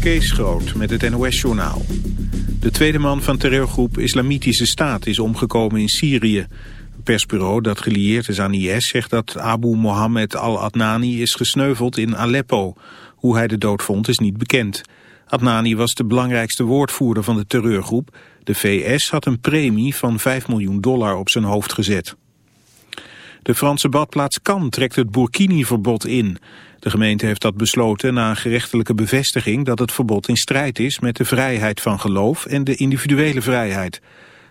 Kees Groot met het NOS-journaal. De tweede man van terreurgroep Islamitische Staat is omgekomen in Syrië. Een persbureau dat gelieerd is aan IS zegt dat Abu Mohammed al-Adnani is gesneuveld in Aleppo. Hoe hij de dood vond is niet bekend. Adnani was de belangrijkste woordvoerder van de terreurgroep. De VS had een premie van 5 miljoen dollar op zijn hoofd gezet. De Franse badplaats Cannes trekt het Burkini-verbod in. De gemeente heeft dat besloten na een gerechtelijke bevestiging dat het verbod in strijd is met de vrijheid van geloof en de individuele vrijheid.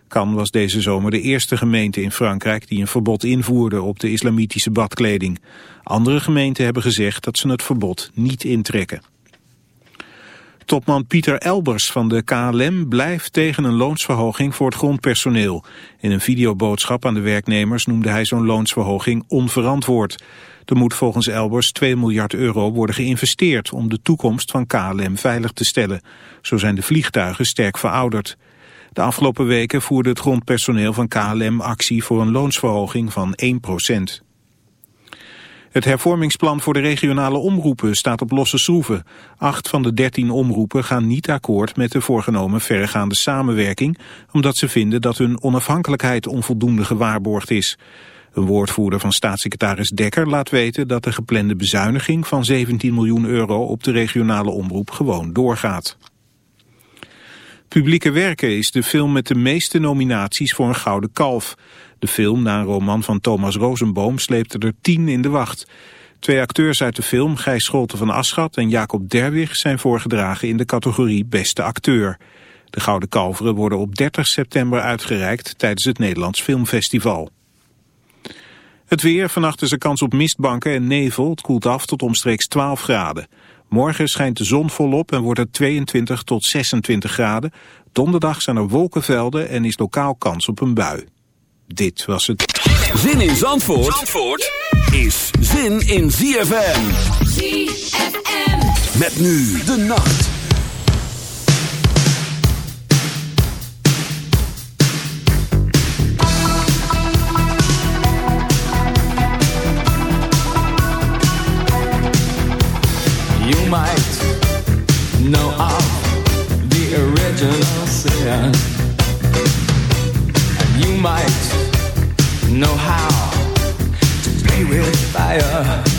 Cannes was deze zomer de eerste gemeente in Frankrijk die een verbod invoerde op de islamitische badkleding. Andere gemeenten hebben gezegd dat ze het verbod niet intrekken. Topman Pieter Elbers van de KLM blijft tegen een loonsverhoging voor het grondpersoneel. In een videoboodschap aan de werknemers noemde hij zo'n loonsverhoging onverantwoord. Er moet volgens Elbers 2 miljard euro worden geïnvesteerd om de toekomst van KLM veilig te stellen. Zo zijn de vliegtuigen sterk verouderd. De afgelopen weken voerde het grondpersoneel van KLM actie voor een loonsverhoging van 1 procent. Het hervormingsplan voor de regionale omroepen staat op losse schroeven. Acht van de dertien omroepen gaan niet akkoord met de voorgenomen verregaande samenwerking, omdat ze vinden dat hun onafhankelijkheid onvoldoende gewaarborgd is. Een woordvoerder van staatssecretaris Dekker laat weten dat de geplande bezuiniging van 17 miljoen euro op de regionale omroep gewoon doorgaat. Publieke Werken is de film met de meeste nominaties voor een Gouden Kalf. De film, na een roman van Thomas Rosenboom, sleepte er tien in de wacht. Twee acteurs uit de film, Gijs Scholte van Aschat en Jacob Derwig, zijn voorgedragen in de categorie Beste Acteur. De Gouden Kalveren worden op 30 september uitgereikt tijdens het Nederlands Filmfestival. Het weer, vannacht is er kans op mistbanken en nevel. Het koelt af tot omstreeks 12 graden. Morgen schijnt de zon volop en wordt het 22 tot 26 graden. Donderdag zijn er wolkenvelden en is lokaal kans op een bui. Dit was het. Zin in Zandvoort, Zandvoort is zin in ZFM. ZFM. Met nu de nacht. You might know of the original sin. Might know how to play with fire.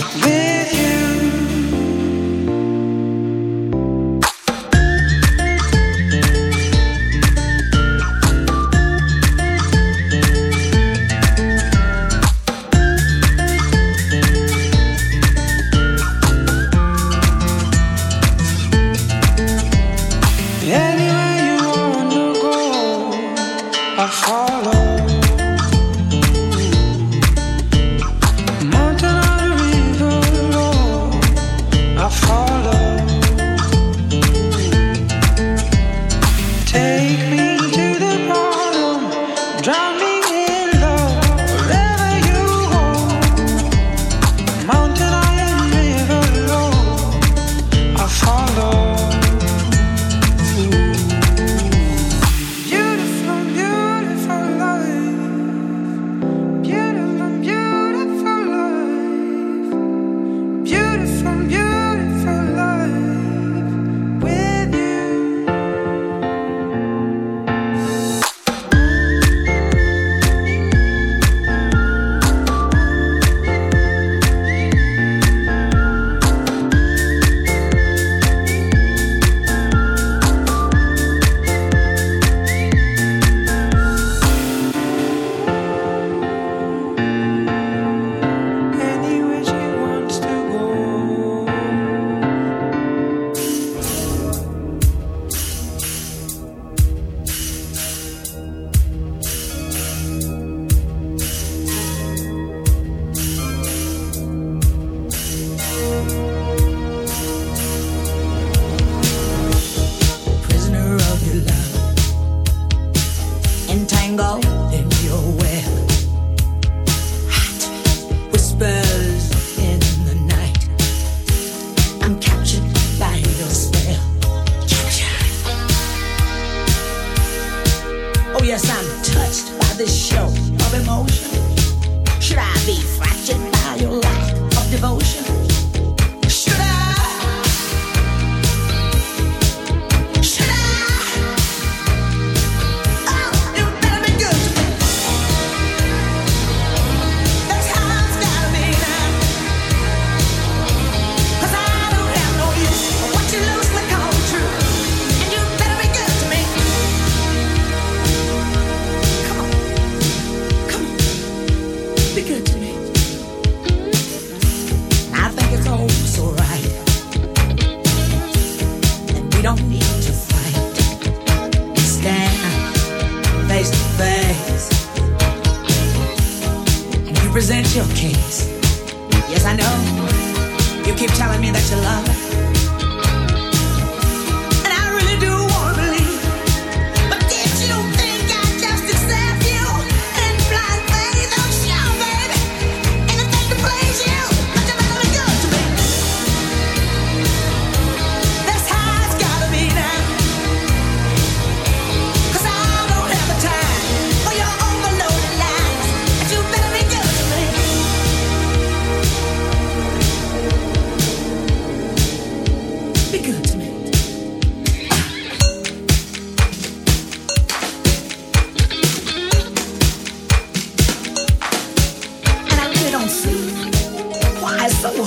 Will tango. So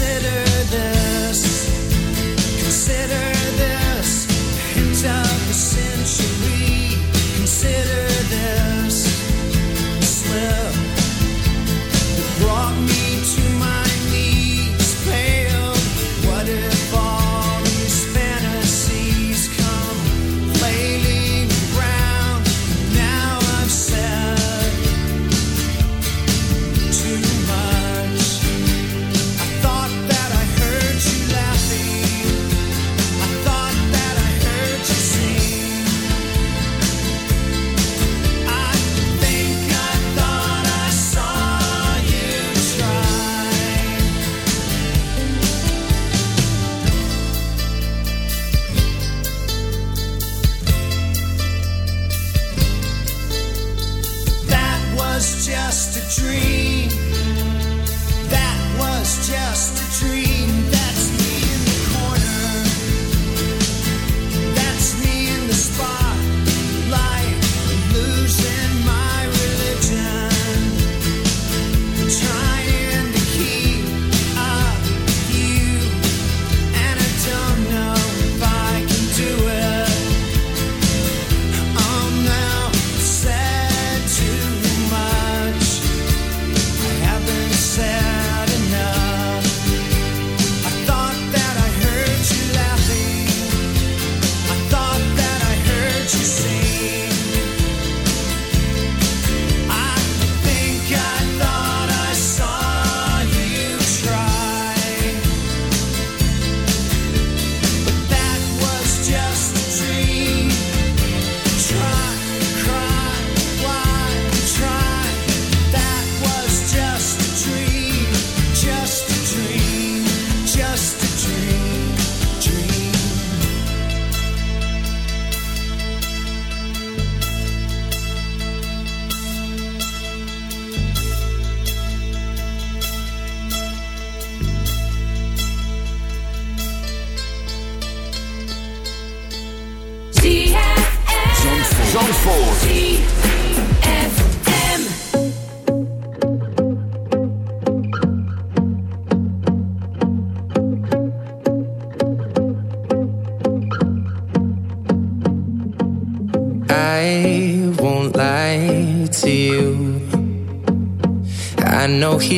consider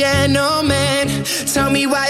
gentleman. Tell me why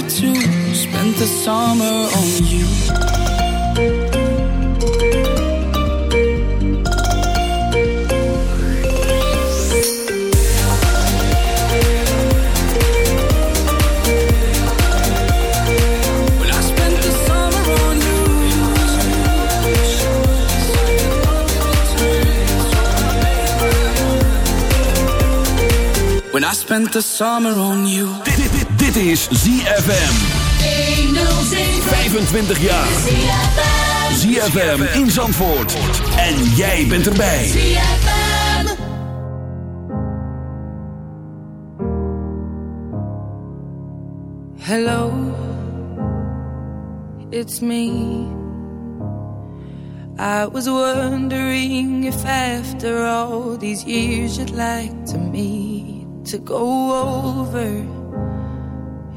to spend the summer on you. When I spent the summer on you. Dit, is ZFM. 25 jaar. ZFM in Zandvoort. En jij bent erbij. Hello, it's me. I was wondering if after all these years you'd like to meet to go over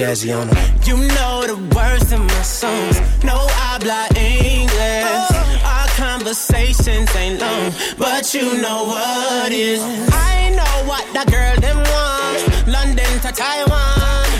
Jazzy on. You know the words in my songs. No I habla English. Our conversations ain't long, but you know what is. I know what that girl them want. London to Taiwan.